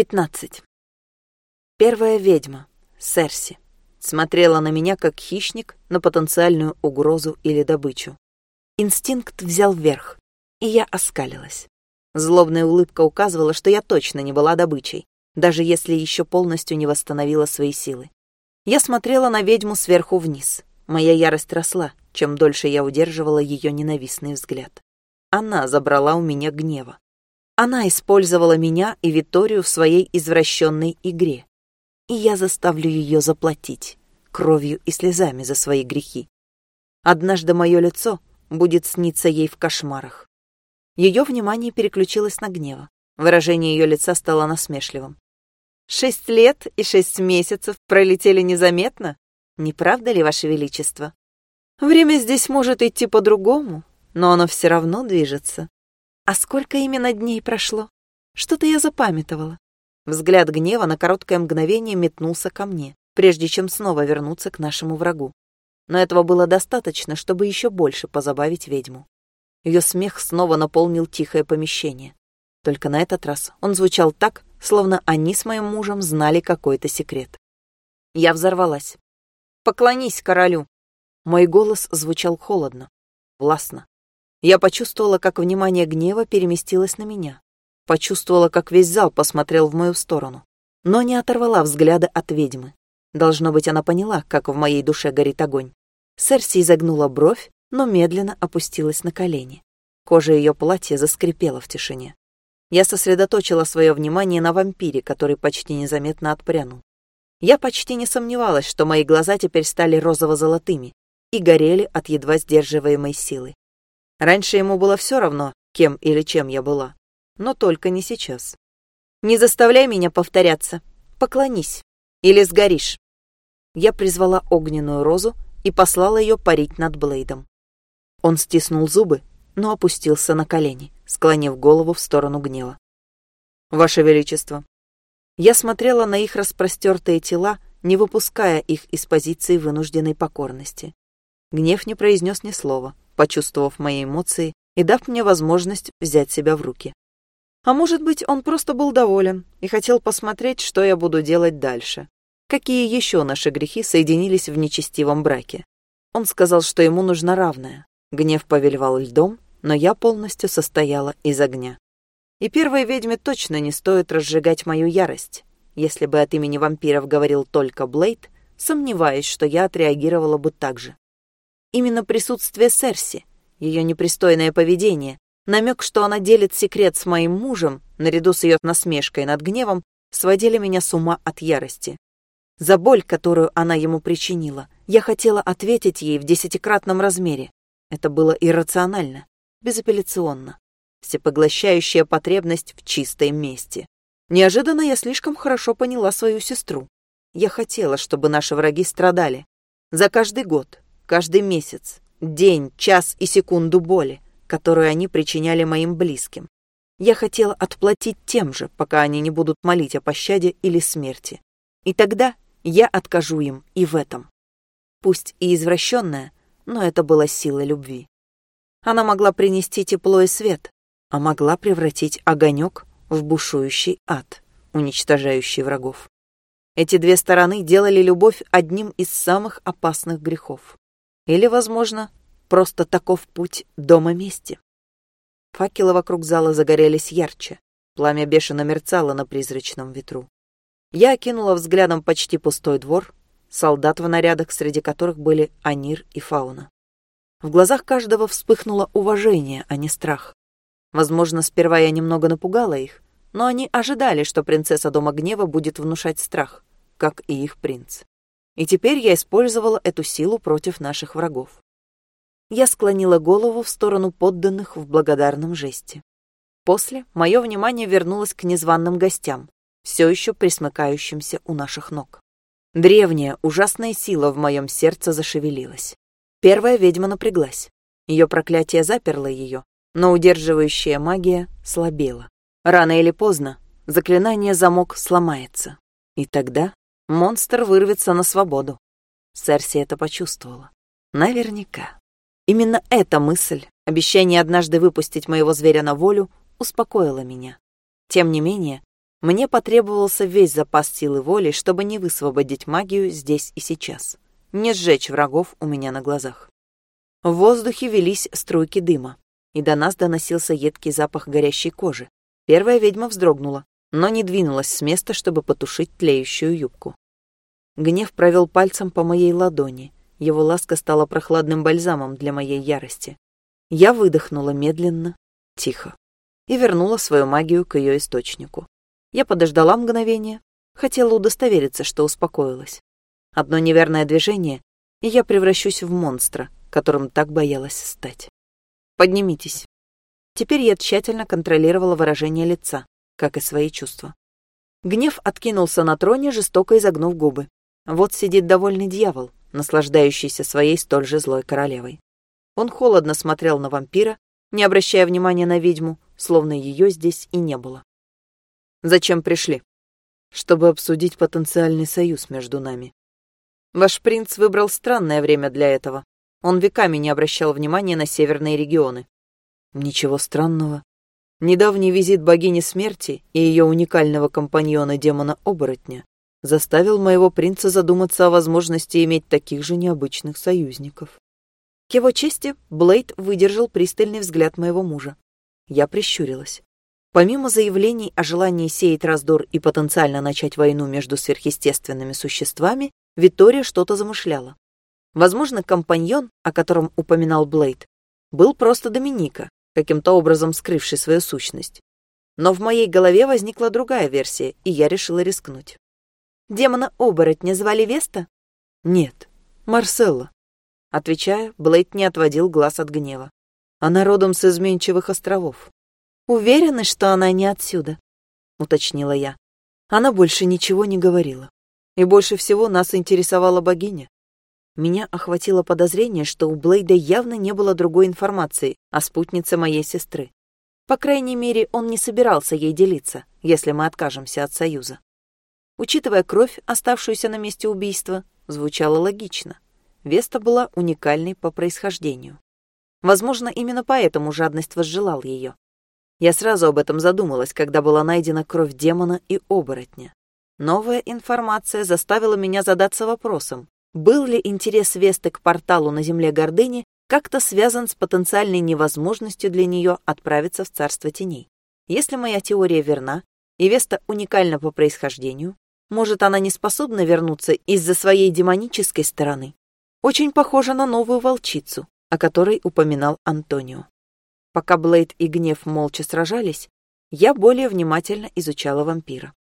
15. Первая ведьма, Серси, смотрела на меня как хищник на потенциальную угрозу или добычу. Инстинкт взял верх, и я оскалилась. Злобная улыбка указывала, что я точно не была добычей, даже если еще полностью не восстановила свои силы. Я смотрела на ведьму сверху вниз. Моя ярость росла, чем дольше я удерживала ее ненавистный взгляд. Она забрала у меня гнева. Она использовала меня и Виторию в своей извращенной игре. И я заставлю ее заплатить кровью и слезами за свои грехи. Однажды мое лицо будет сниться ей в кошмарах. Ее внимание переключилось на гнева. Выражение ее лица стало насмешливым. «Шесть лет и шесть месяцев пролетели незаметно? Не правда ли, Ваше Величество? Время здесь может идти по-другому, но оно все равно движется. А сколько именно дней прошло? Что-то я запамятовала. Взгляд гнева на короткое мгновение метнулся ко мне, прежде чем снова вернуться к нашему врагу. Но этого было достаточно, чтобы еще больше позабавить ведьму. Ее смех снова наполнил тихое помещение. Только на этот раз он звучал так, словно они с моим мужем знали какой-то секрет. Я взорвалась. «Поклонись королю!» Мой голос звучал холодно, властно. Я почувствовала, как внимание гнева переместилось на меня. Почувствовала, как весь зал посмотрел в мою сторону. Но не оторвала взгляда от ведьмы. Должно быть, она поняла, как в моей душе горит огонь. Серси изогнула бровь, но медленно опустилась на колени. Кожа ее платья заскрипела в тишине. Я сосредоточила свое внимание на вампире, который почти незаметно отпрянул. Я почти не сомневалась, что мои глаза теперь стали розово-золотыми и горели от едва сдерживаемой силы. Раньше ему было все равно, кем или чем я была. Но только не сейчас. «Не заставляй меня повторяться. Поклонись. Или сгоришь». Я призвала огненную розу и послала ее парить над Блейдом. Он стиснул зубы, но опустился на колени, склонив голову в сторону гнева. «Ваше Величество». Я смотрела на их распростертые тела, не выпуская их из позиции вынужденной покорности. Гнев не произнес ни слова, почувствовав мои эмоции и дав мне возможность взять себя в руки. А может быть, он просто был доволен и хотел посмотреть, что я буду делать дальше. Какие еще наши грехи соединились в нечестивом браке? Он сказал, что ему нужна равная. Гнев повелевал льдом, но я полностью состояла из огня. И первой ведьме точно не стоит разжигать мою ярость. Если бы от имени вампиров говорил только Блейд, сомневаюсь, что я отреагировала бы так же. Именно присутствие Серси, ее непристойное поведение, намек, что она делит секрет с моим мужем, наряду с ее насмешкой над гневом, сводили меня с ума от ярости. За боль, которую она ему причинила, я хотела ответить ей в десятикратном размере. Это было иррационально, безапелляционно. Всепоглощающая потребность в чистой мести. Неожиданно я слишком хорошо поняла свою сестру. Я хотела, чтобы наши враги страдали. За каждый год, каждый месяц, день, час и секунду боли, которую они причиняли моим близким. Я хотела отплатить тем же, пока они не будут молить о пощаде или смерти. И тогда я откажу им и в этом. Пусть и извращенная, но это была сила любви. Она могла принести тепло и свет, а могла превратить огонек в бушующий ад, уничтожающий врагов. Эти две стороны делали любовь одним из самых опасных грехов. Или, возможно, просто таков путь дома мести. Факелы вокруг зала загорелись ярче. Пламя бешено мерцало на призрачном ветру. Я окинула взглядом почти пустой двор, солдат в нарядах, среди которых были Анир и Фауна. В глазах каждого вспыхнуло уважение, а не страх. Возможно, сперва я немного напугала их, но они ожидали, что принцесса Дома Гнева будет внушать страх, как и их принц. И теперь я использовала эту силу против наших врагов. Я склонила голову в сторону подданных в благодарном жесте. После мое внимание вернулось к незваным гостям, все еще присмыкающимся у наших ног. Древняя, ужасная сила в моем сердце зашевелилась. Первая ведьма напряглась. Ее проклятие заперло ее, но удерживающая магия слабела. Рано или поздно заклинание замок сломается. И тогда монстр вырвется на свободу. Серси это почувствовала. Наверняка. Именно эта мысль, обещание однажды выпустить моего зверя на волю, успокоила меня. Тем не менее, Мне потребовался весь запас силы воли, чтобы не высвободить магию здесь и сейчас, не сжечь врагов у меня на глазах. В воздухе велись струйки дыма, и до нас доносился едкий запах горящей кожи. Первая ведьма вздрогнула, но не двинулась с места, чтобы потушить тлеющую юбку. Гнев провел пальцем по моей ладони. Его ласка стала прохладным бальзамом для моей ярости. Я выдохнула медленно, тихо, и вернула свою магию к ее источнику. Я подождала мгновение, хотела удостовериться, что успокоилась. Одно неверное движение, и я превращусь в монстра, которым так боялась стать. Поднимитесь. Теперь я тщательно контролировала выражение лица, как и свои чувства. Гнев откинулся на троне, жестоко изогнув губы. Вот сидит довольный дьявол, наслаждающийся своей столь же злой королевой. Он холодно смотрел на вампира, не обращая внимания на ведьму, словно ее здесь и не было. «Зачем пришли?» «Чтобы обсудить потенциальный союз между нами». «Ваш принц выбрал странное время для этого. Он веками не обращал внимания на северные регионы». «Ничего странного. Недавний визит богини смерти и ее уникального компаньона демона-оборотня заставил моего принца задуматься о возможности иметь таких же необычных союзников. К его чести, Блейд выдержал пристальный взгляд моего мужа. Я прищурилась. Помимо заявлений о желании сеять раздор и потенциально начать войну между сверхъестественными существами, Витория что-то замышляла. Возможно, компаньон, о котором упоминал Блейд, был просто Доминика, каким-то образом скрывший свою сущность. Но в моей голове возникла другая версия, и я решила рискнуть. Демона-оборотня звали Веста? Нет, Марселла. Отвечая, Блейд не отводил глаз от гнева. Она родом с изменчивых островов. Уверены, что она не отсюда? Уточнила я. Она больше ничего не говорила. И больше всего нас интересовала богиня. Меня охватило подозрение, что у Блейда явно не было другой информации о спутнице моей сестры. По крайней мере, он не собирался ей делиться, если мы откажемся от союза. Учитывая кровь, оставшуюся на месте убийства, звучало логично. Веста была уникальной по происхождению. Возможно, именно поэтому жадность возжелал ее. Я сразу об этом задумалась, когда была найдена кровь демона и оборотня. Новая информация заставила меня задаться вопросом, был ли интерес Весты к порталу на земле гордыни как-то связан с потенциальной невозможностью для нее отправиться в царство теней. Если моя теория верна, и Веста уникальна по происхождению, может, она не способна вернуться из-за своей демонической стороны? Очень похожа на новую волчицу, о которой упоминал Антонио. Пока Блейд и Гнев молча сражались, я более внимательно изучала вампира.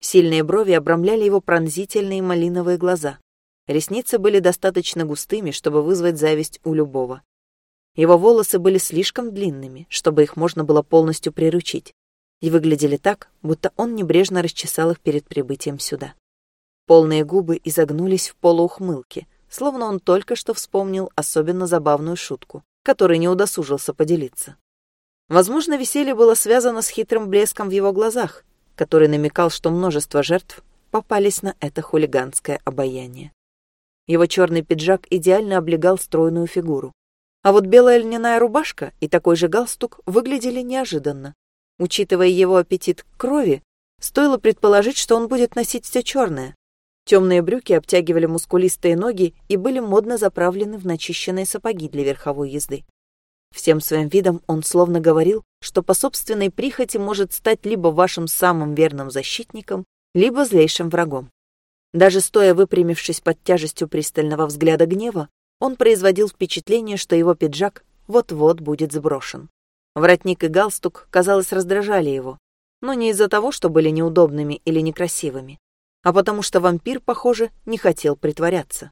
Сильные брови обрамляли его пронзительные малиновые глаза. Ресницы были достаточно густыми, чтобы вызвать зависть у любого. Его волосы были слишком длинными, чтобы их можно было полностью приручить и выглядели так, будто он небрежно расчесал их перед прибытием сюда. Полные губы изогнулись в полуухмылке, словно он только что вспомнил особенно забавную шутку, которой не удосужился поделиться. Возможно, веселье было связано с хитрым блеском в его глазах, который намекал, что множество жертв попались на это хулиганское обаяние. Его черный пиджак идеально облегал стройную фигуру. А вот белая льняная рубашка и такой же галстук выглядели неожиданно, Учитывая его аппетит к крови, стоило предположить, что он будет носить все черное. Темные брюки обтягивали мускулистые ноги и были модно заправлены в начищенные сапоги для верховой езды. Всем своим видом он словно говорил, что по собственной прихоти может стать либо вашим самым верным защитником, либо злейшим врагом. Даже стоя выпрямившись под тяжестью пристального взгляда гнева, он производил впечатление, что его пиджак вот-вот будет сброшен. Воротник и галстук, казалось, раздражали его. Но не из-за того, что были неудобными или некрасивыми, а потому что вампир, похоже, не хотел притворяться.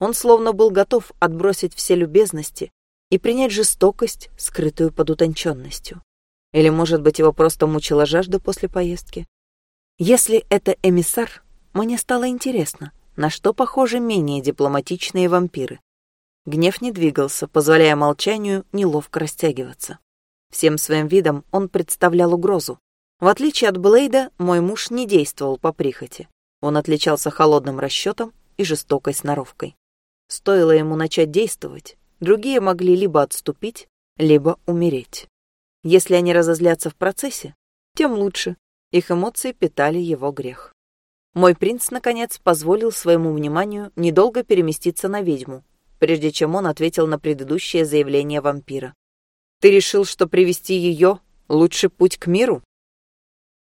Он словно был готов отбросить все любезности и принять жестокость, скрытую под утонченностью. Или, может быть, его просто мучила жажда после поездки? Если это эмиссар, мне стало интересно, на что похожи менее дипломатичные вампиры. Гнев не двигался, позволяя молчанию неловко растягиваться. Всем своим видом он представлял угрозу. В отличие от Блейда, мой муж не действовал по прихоти. Он отличался холодным расчетом и жестокой сноровкой. Стоило ему начать действовать, другие могли либо отступить, либо умереть. Если они разозлятся в процессе, тем лучше. Их эмоции питали его грех. Мой принц, наконец, позволил своему вниманию недолго переместиться на ведьму, прежде чем он ответил на предыдущее заявление вампира. «Ты решил, что привести ее — лучший путь к миру?»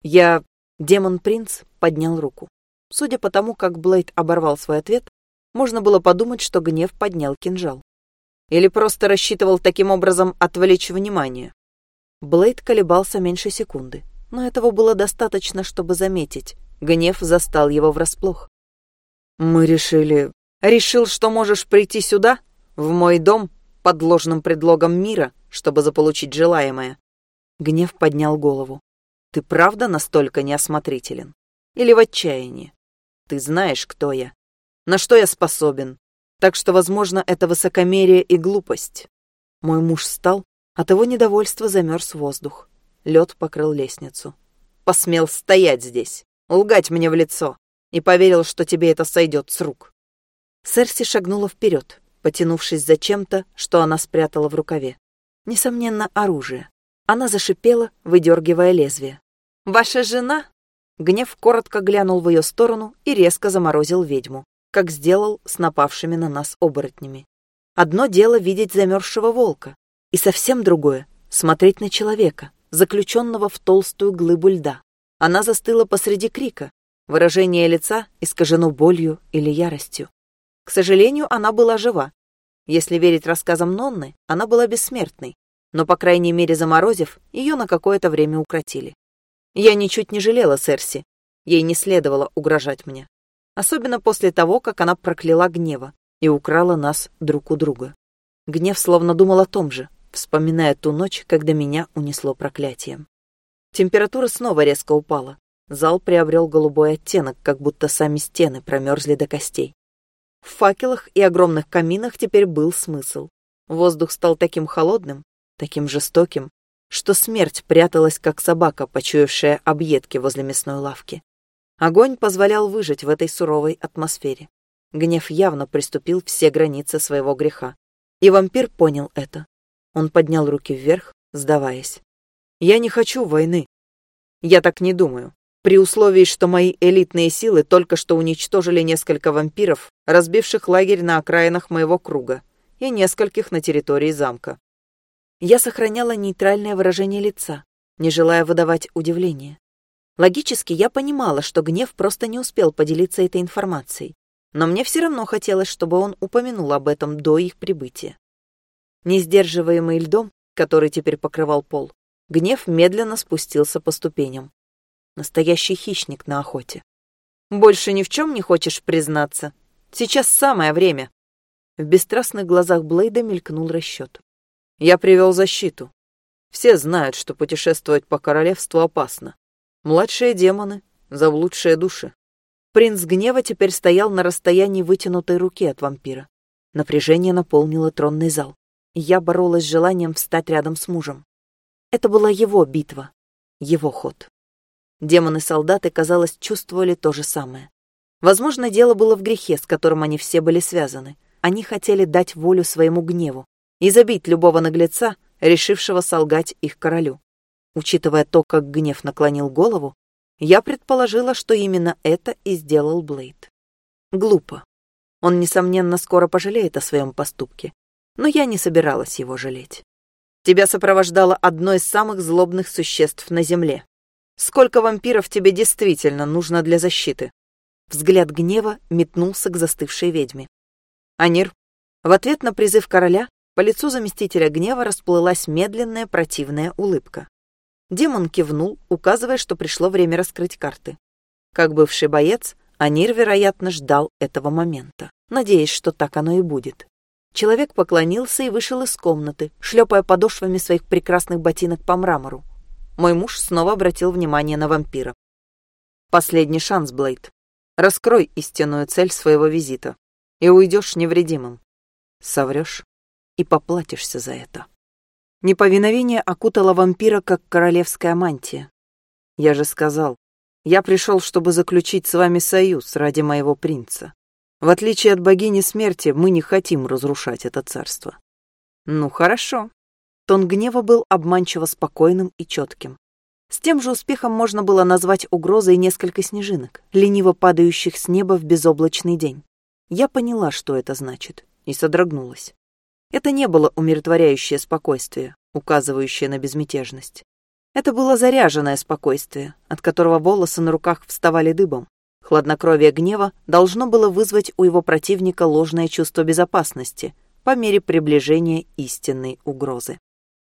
Я... Демон-принц поднял руку. Судя по тому, как Блейд оборвал свой ответ, можно было подумать, что гнев поднял кинжал. Или просто рассчитывал таким образом отвлечь внимание. Блейд колебался меньше секунды, но этого было достаточно, чтобы заметить. Гнев застал его врасплох. «Мы решили... Решил, что можешь прийти сюда, в мой дом, под ложным предлогом мира, чтобы заполучить желаемое». Гнев поднял голову. «Ты правда настолько неосмотрителен? Или в отчаянии? Ты знаешь, кто я, на что я способен, так что, возможно, это высокомерие и глупость». Мой муж встал, от его недовольства замерз воздух. Лед покрыл лестницу. «Посмел стоять здесь, лгать мне в лицо, и поверил, что тебе это сойдет с рук». Серси шагнула вперед, потянувшись за чем-то, что она спрятала в рукаве. Несомненно, оружие. Она зашипела, выдергивая лезвие. «Ваша жена?» Гнев коротко глянул в ее сторону и резко заморозил ведьму, как сделал с напавшими на нас оборотнями. Одно дело видеть замерзшего волка, и совсем другое — смотреть на человека, заключенного в толстую глыбу льда. Она застыла посреди крика. Выражение лица искажено болью или яростью. К сожалению, она была жива. Если верить рассказам Нонны, она была бессмертной, но, по крайней мере, заморозив, ее на какое-то время укротили. Я ничуть не жалела Серси. Ей не следовало угрожать мне. Особенно после того, как она прокляла гнева и украла нас друг у друга. Гнев словно думал о том же, вспоминая ту ночь, когда меня унесло проклятием. Температура снова резко упала. Зал приобрел голубой оттенок, как будто сами стены промерзли до костей. В факелах и огромных каминах теперь был смысл. Воздух стал таким холодным, таким жестоким, что смерть пряталась, как собака, почуявшая объедки возле мясной лавки. Огонь позволял выжить в этой суровой атмосфере. Гнев явно приступил все границы своего греха. И вампир понял это. Он поднял руки вверх, сдаваясь. «Я не хочу войны. Я так не думаю. При условии, что мои элитные силы только что уничтожили несколько вампиров, разбивших лагерь на окраинах моего круга, и нескольких на территории замка. Я сохраняла нейтральное выражение лица, не желая выдавать удивление. Логически я понимала, что гнев просто не успел поделиться этой информацией, но мне все равно хотелось, чтобы он упомянул об этом до их прибытия. Не сдерживаемый льдом, который теперь покрывал пол, гнев медленно спустился по ступеням. Настоящий хищник на охоте. «Больше ни в чем не хочешь признаться? Сейчас самое время!» В бесстрастных глазах Блейда мелькнул расчет. «Я привел защиту. Все знают, что путешествовать по королевству опасно. Младшие демоны, заблудшие души. Принц гнева теперь стоял на расстоянии вытянутой руки от вампира. Напряжение наполнило тронный зал я боролась с желанием встать рядом с мужем. Это была его битва, его ход. Демоны-солдаты, казалось, чувствовали то же самое. Возможно, дело было в грехе, с которым они все были связаны. Они хотели дать волю своему гневу и забить любого наглеца, решившего солгать их королю. Учитывая то, как гнев наклонил голову, я предположила, что именно это и сделал Блейд. Глупо. Он, несомненно, скоро пожалеет о своем поступке но я не собиралась его жалеть. Тебя сопровождало одно из самых злобных существ на Земле. Сколько вампиров тебе действительно нужно для защиты?» Взгляд гнева метнулся к застывшей ведьме. «Анир». В ответ на призыв короля по лицу заместителя гнева расплылась медленная противная улыбка. Демон кивнул, указывая, что пришло время раскрыть карты. Как бывший боец, Анир, вероятно, ждал этого момента, надеясь, что так оно и будет. Человек поклонился и вышел из комнаты, шлепая подошвами своих прекрасных ботинок по мрамору. Мой муж снова обратил внимание на вампира. «Последний шанс, Блейд. Раскрой истинную цель своего визита, и уйдешь невредимым. Соврешь и поплатишься за это». Неповиновение окутало вампира, как королевская мантия. Я же сказал, я пришел, чтобы заключить с вами союз ради моего принца. В отличие от богини смерти, мы не хотим разрушать это царство. Ну, хорошо. Тон гнева был обманчиво спокойным и четким. С тем же успехом можно было назвать угрозой несколько снежинок, лениво падающих с неба в безоблачный день. Я поняла, что это значит, и содрогнулась. Это не было умиротворяющее спокойствие, указывающее на безмятежность. Это было заряженное спокойствие, от которого волосы на руках вставали дыбом. Хладнокровие гнева должно было вызвать у его противника ложное чувство безопасности по мере приближения истинной угрозы.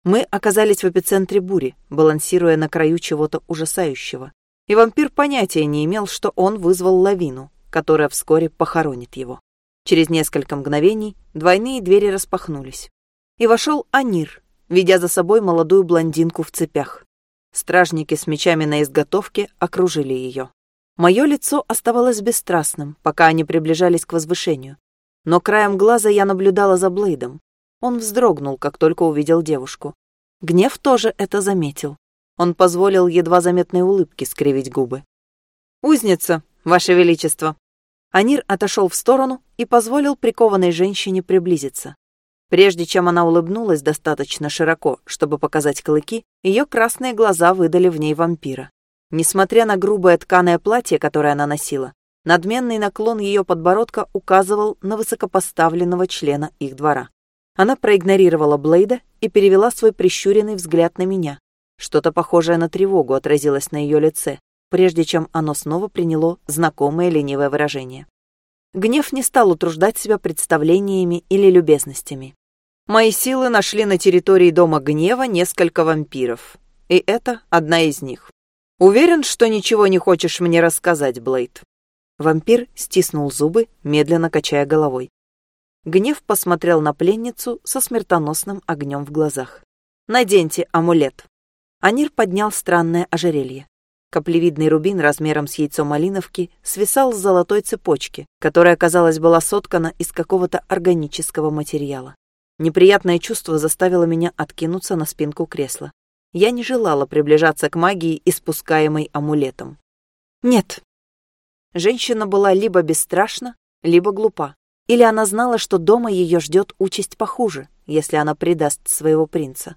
Мы оказались в эпицентре бури, балансируя на краю чего-то ужасающего, и вампир понятия не имел, что он вызвал лавину, которая вскоре похоронит его. Через несколько мгновений двойные двери распахнулись. И вошел Анир, ведя за собой молодую блондинку в цепях. Стражники с мечами на изготовке окружили ее. Мое лицо оставалось бесстрастным, пока они приближались к возвышению. Но краем глаза я наблюдала за Блейдом. Он вздрогнул, как только увидел девушку. Гнев тоже это заметил. Он позволил едва заметной улыбке скривить губы. «Узница, Ваше Величество!» Анир отошел в сторону и позволил прикованной женщине приблизиться. Прежде чем она улыбнулась достаточно широко, чтобы показать клыки, ее красные глаза выдали в ней вампира. Несмотря на грубое тканое платье, которое она носила, надменный наклон ее подбородка указывал на высокопоставленного члена их двора. Она проигнорировала Блейда и перевела свой прищуренный взгляд на меня. Что-то похожее на тревогу отразилось на ее лице, прежде чем оно снова приняло знакомое ленивое выражение. Гнев не стал утруждать себя представлениями или любезностями. Мои силы нашли на территории Дома Гнева несколько вампиров. И это одна из них. Уверен, что ничего не хочешь мне рассказать, Блейд. Вампир стиснул зубы, медленно качая головой. Гнев посмотрел на пленницу со смертоносным огнем в глазах. «Наденьте амулет». Анир поднял странное ожерелье. Каплевидный рубин размером с яйцо малиновки свисал с золотой цепочки, которая, казалось, была соткана из какого-то органического материала. Неприятное чувство заставило меня откинуться на спинку кресла. Я не желала приближаться к магии, испускаемой амулетом. Нет. Женщина была либо бесстрашна, либо глупа. Или она знала, что дома ее ждет участь похуже, если она предаст своего принца.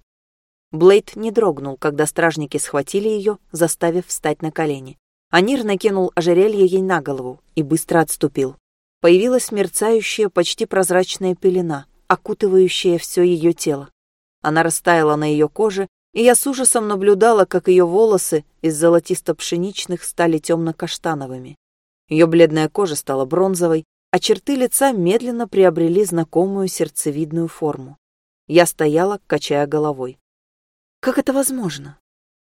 Блейд не дрогнул, когда стражники схватили ее, заставив встать на колени. Анир накинул ожерелье ей на голову и быстро отступил. Появилась мерцающая, почти прозрачная пелена, окутывающее все ее тело. Она растаяла на ее коже, и я с ужасом наблюдала, как ее волосы из золотисто-пшеничных стали темно-каштановыми. Ее бледная кожа стала бронзовой, а черты лица медленно приобрели знакомую сердцевидную форму. Я стояла, качая головой. Как это возможно?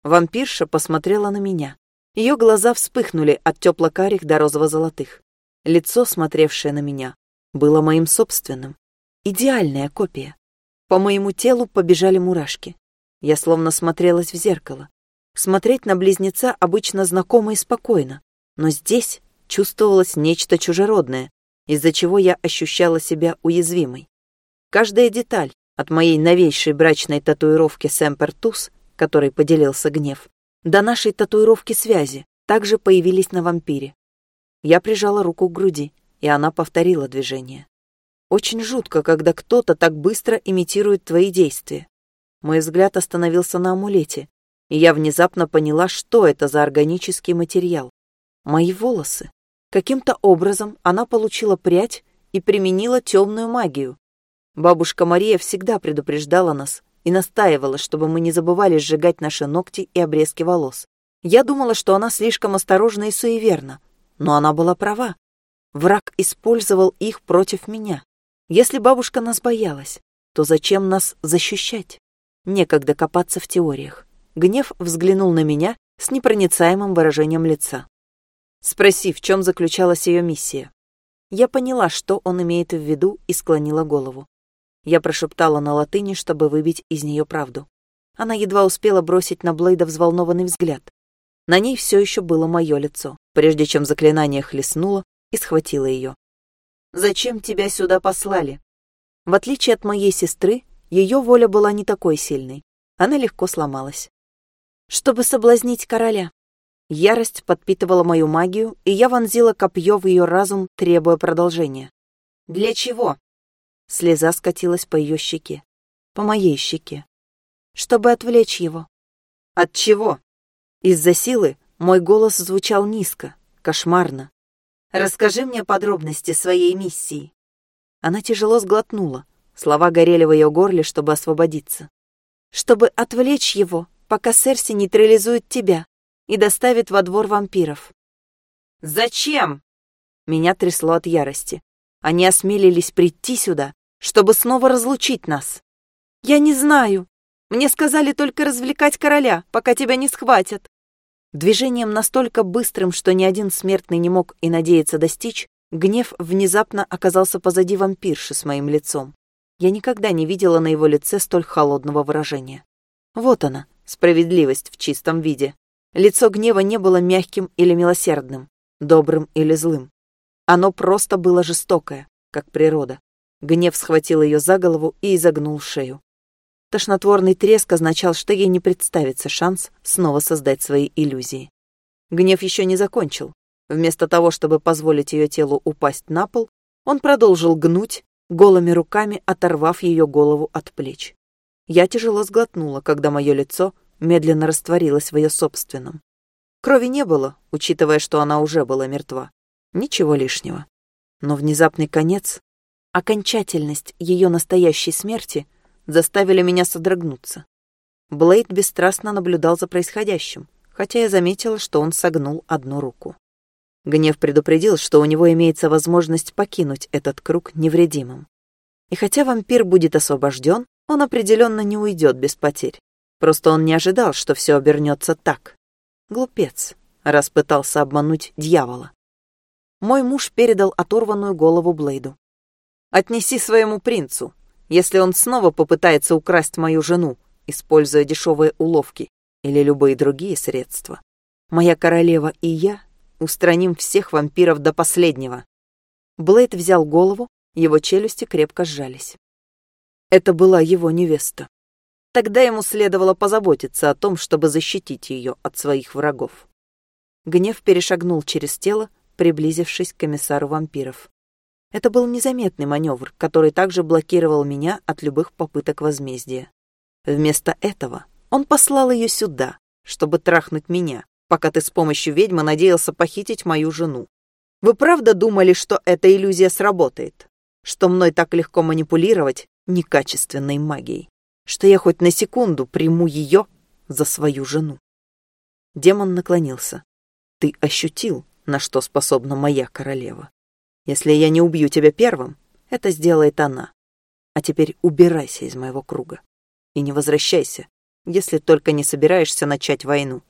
Вампирша посмотрела на меня. Ее глаза вспыхнули от тепло-карих до розово-золотых. Лицо, смотревшее на меня, было моим собственным. Идеальная копия. По моему телу побежали мурашки. Я словно смотрелась в зеркало. Смотреть на близнеца обычно знакомо и спокойно, но здесь чувствовалось нечто чужеродное, из-за чего я ощущала себя уязвимой. Каждая деталь, от моей новейшей брачной татуировки Сэмпер Туз, которой поделился гнев, до нашей татуировки связи, также появились на вампире. Я прижала руку к груди, и она повторила движение. Очень жутко, когда кто-то так быстро имитирует твои действия. Мой взгляд остановился на амулете, и я внезапно поняла, что это за органический материал. Мои волосы. Каким-то образом она получила прядь и применила темную магию. Бабушка Мария всегда предупреждала нас и настаивала, чтобы мы не забывали сжигать наши ногти и обрезки волос. Я думала, что она слишком осторожна и суеверна, но она была права. Враг использовал их против меня. Если бабушка нас боялась, то зачем нас защищать? Некогда копаться в теориях. Гнев взглянул на меня с непроницаемым выражением лица. Спроси, в чем заключалась ее миссия. Я поняла, что он имеет в виду, и склонила голову. Я прошептала на латыни, чтобы выбить из нее правду. Она едва успела бросить на Блейда взволнованный взгляд. На ней все еще было мое лицо, прежде чем заклинание хлестнуло и схватило ее. Зачем тебя сюда послали?» В отличие от моей сестры, ее воля была не такой сильной. Она легко сломалась. «Чтобы соблазнить короля». Ярость подпитывала мою магию, и я вонзила копье в ее разум, требуя продолжения. «Для чего?» Слеза скатилась по ее щеке. По моей щеке. «Чтобы отвлечь его». «От чего?» Из-за силы мой голос звучал низко, кошмарно. «Расскажи мне подробности своей миссии». Она тяжело сглотнула. Слова горели в ее горле, чтобы освободиться. «Чтобы отвлечь его, пока Серси нейтрализует тебя и доставит во двор вампиров». «Зачем?» Меня трясло от ярости. Они осмелились прийти сюда, чтобы снова разлучить нас. «Я не знаю. Мне сказали только развлекать короля, пока тебя не схватят». Движением настолько быстрым, что ни один смертный не мог и надеяться достичь, гнев внезапно оказался позади вампирши с моим лицом. Я никогда не видела на его лице столь холодного выражения. Вот она, справедливость в чистом виде. Лицо гнева не было мягким или милосердным, добрым или злым. Оно просто было жестокое, как природа. Гнев схватил ее за голову и изогнул шею. Тошнотворный треск означал, что ей не представится шанс снова создать свои иллюзии. Гнев еще не закончил. Вместо того, чтобы позволить ее телу упасть на пол, он продолжил гнуть, голыми руками оторвав ее голову от плеч. Я тяжело сглотнула, когда мое лицо медленно растворилось в ее собственном. Крови не было, учитывая, что она уже была мертва. Ничего лишнего. Но внезапный конец, окончательность ее настоящей смерти заставили меня содрогнуться. Блейд бесстрастно наблюдал за происходящим, хотя я заметила, что он согнул одну руку. Гнев предупредил, что у него имеется возможность покинуть этот круг невредимым. И хотя вампир будет освобожден, он определенно не уйдет без потерь. Просто он не ожидал, что все обернется так. Глупец, раз пытался обмануть дьявола. Мой муж передал оторванную голову Блейду. «Отнеси своему принцу, если он снова попытается украсть мою жену, используя дешевые уловки или любые другие средства. Моя королева и я устраним всех вампиров до последнего. Блейд взял голову, его челюсти крепко сжались. Это была его невеста. Тогда ему следовало позаботиться о том, чтобы защитить ее от своих врагов. Гнев перешагнул через тело, приблизившись к комиссару вампиров. Это был незаметный маневр, который также блокировал меня от любых попыток возмездия. Вместо этого он послал ее сюда, чтобы трахнуть меня, пока ты с помощью ведьмы надеялся похитить мою жену. Вы правда думали, что эта иллюзия сработает? Что мной так легко манипулировать некачественной магией? Что я хоть на секунду приму ее за свою жену? Демон наклонился. Ты ощутил, на что способна моя королева. Если я не убью тебя первым, это сделает она. А теперь убирайся из моего круга. И не возвращайся, если только не собираешься начать войну.